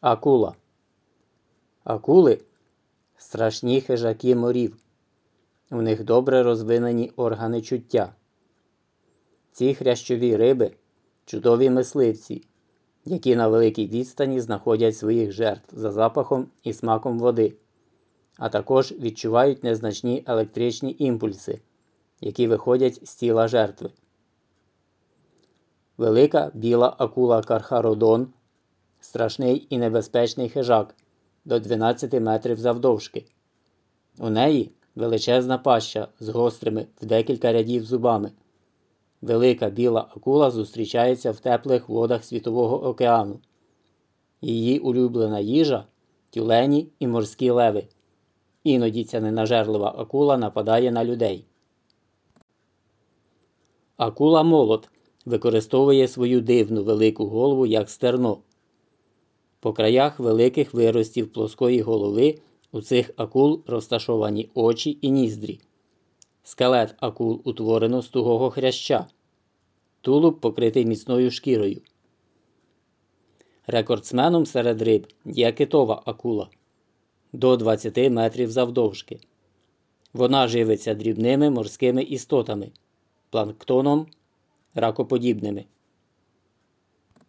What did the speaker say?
Акула. Акули страшні хижаки морів. У них добре розвинені органи чуття. Ці хрящові риби чудові мисливці, які на великій відстані знаходять своїх жертв за запахом і смаком води, а також відчувають незначні електричні імпульси, які виходять з тіла жертви. Велика біла акула Кархародон страшний і небезпечний хижак до 12 метрів завдовжки. У неї величезна паща з гострими в декілька рядів зубами. Велика біла акула зустрічається в теплих водах Світового океану. Її улюблена їжа тюлені і морські леви. Іноді ця ненажерлива акула нападає на людей. Акула молот використовує свою дивну велику голову як стерно. По краях великих виростів плоскої голови у цих акул розташовані очі і ніздрі. Скелет акул утворено з тугого хряща. Тулуб покритий міцною шкірою. Рекордсменом серед риб є китова акула до 20 метрів завдовжки. Вона живиться дрібними морськими істотами, планктоном, ракоподібними.